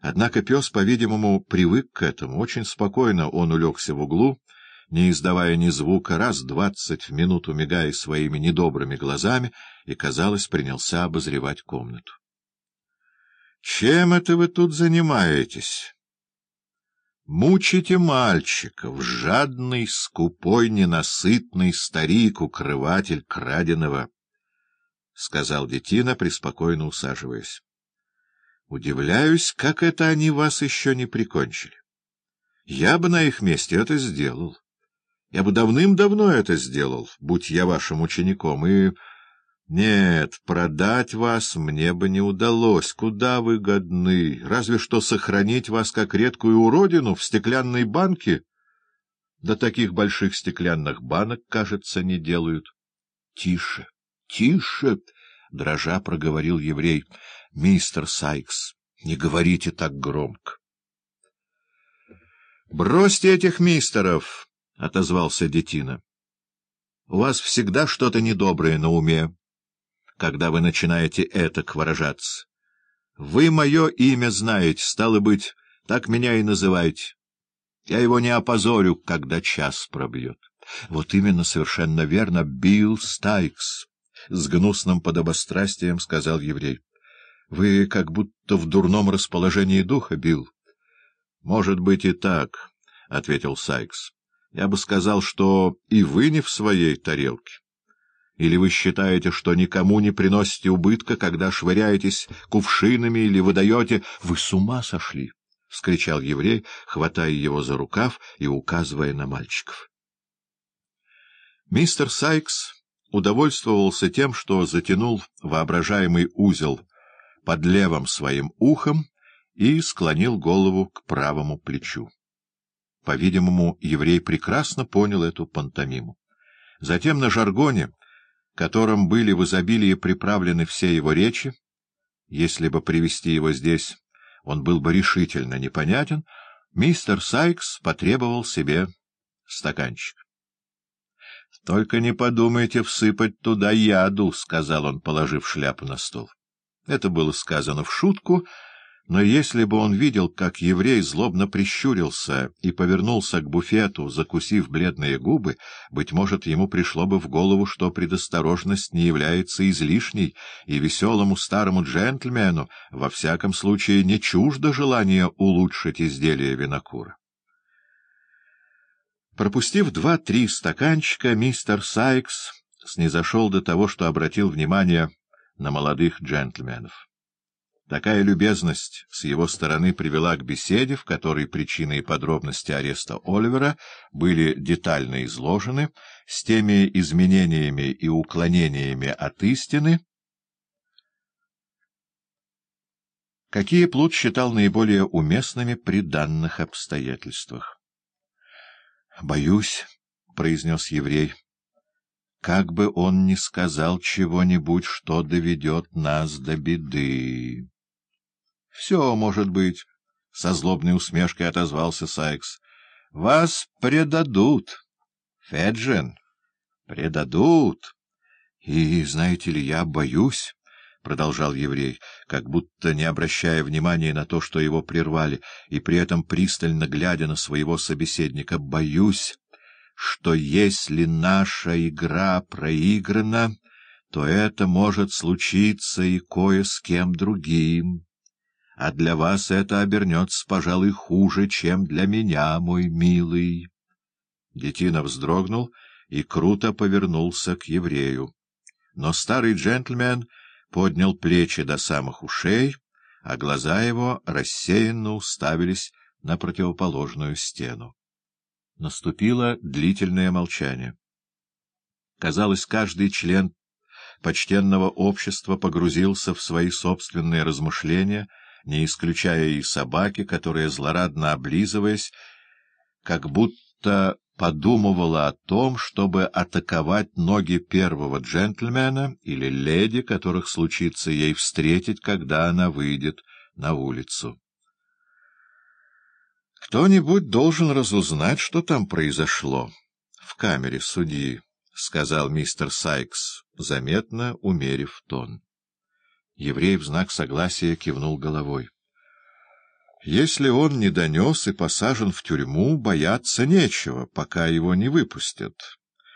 Однако пес, по-видимому, привык к этому. Очень спокойно он улегся в углу, не издавая ни звука, раз двадцать в минуту мигая своими недобрыми глазами, и, казалось, принялся обозревать комнату. — Чем это вы тут занимаетесь? — Мучите мальчиков, жадный, скупой, ненасытный старик, укрыватель краденого, — сказал детина, преспокойно усаживаясь. — Удивляюсь, как это они вас еще не прикончили. Я бы на их месте это сделал. Я бы давным-давно это сделал, будь я вашим учеником, и... Нет, продать вас мне бы не удалось. Куда вы годны? Разве что сохранить вас как редкую уродину в стеклянной банке? Да таких больших стеклянных банок, кажется, не делают. — Тише, тише! — дрожа проговорил еврей. — Мистер Сайкс, не говорите так громко. — Бросьте этих мистеров! — отозвался Детина. — У вас всегда что-то недоброе на уме когда вы начинаете это выражаться. Вы мое имя знаете, стало быть, так меня и называйте. Я его не опозорю, когда час пробьет. Вот именно совершенно верно, Билл Стайкс, — с гнусным подобострастием сказал еврей. — Вы как будто в дурном расположении духа, Билл. — Может быть и так, — ответил Сайкс. — Я бы сказал, что и вы не в своей тарелке. Или вы считаете, что никому не приносите убытка, когда швыряетесь кувшинами или выдаете... — Вы с ума сошли! — вскричал еврей, хватая его за рукав и указывая на мальчиков. Мистер Сайкс удовольствовался тем, что затянул воображаемый узел под левым своим ухом и склонил голову к правому плечу. По-видимому, еврей прекрасно понял эту пантомиму. Затем на жаргоне которым были в изобилии приправлены все его речи, если бы привести его здесь, он был бы решительно непонятен, мистер Сайкс потребовал себе стаканчик. — Только не подумайте всыпать туда яду, — сказал он, положив шляпу на стол. Это было сказано в шутку, — но если бы он видел, как еврей злобно прищурился и повернулся к буфету, закусив бледные губы, быть может, ему пришло бы в голову, что предосторожность не является излишней, и веселому старому джентльмену, во всяком случае, не чуждо желание улучшить изделие винокура. Пропустив два-три стаканчика, мистер Сайкс снизошел до того, что обратил внимание на молодых джентльменов. Такая любезность с его стороны привела к беседе, в которой причины и подробности ареста Оливера были детально изложены, с теми изменениями и уклонениями от истины, какие Плут считал наиболее уместными при данных обстоятельствах. — Боюсь, — произнес еврей, — как бы он ни сказал чего-нибудь, что доведет нас до беды. — Все может быть, — со злобной усмешкой отозвался Сайкс. — Вас предадут, Феджин, предадут. — И, знаете ли, я боюсь, — продолжал еврей, как будто не обращая внимания на то, что его прервали, и при этом пристально глядя на своего собеседника, — боюсь, что если наша игра проиграна, то это может случиться и кое с кем другим а для вас это обернется, пожалуй, хуже, чем для меня, мой милый. Детина вздрогнул и круто повернулся к еврею. Но старый джентльмен поднял плечи до самых ушей, а глаза его рассеянно уставились на противоположную стену. Наступило длительное молчание. Казалось, каждый член почтенного общества погрузился в свои собственные размышления — не исключая и собаки, которая, злорадно облизываясь, как будто подумывала о том, чтобы атаковать ноги первого джентльмена или леди, которых случится ей встретить, когда она выйдет на улицу. «Кто-нибудь должен разузнать, что там произошло в камере судьи», — сказал мистер Сайкс, заметно умерив тон. Еврей в знак согласия кивнул головой. Если он не донес и посажен в тюрьму, бояться нечего, пока его не выпустят.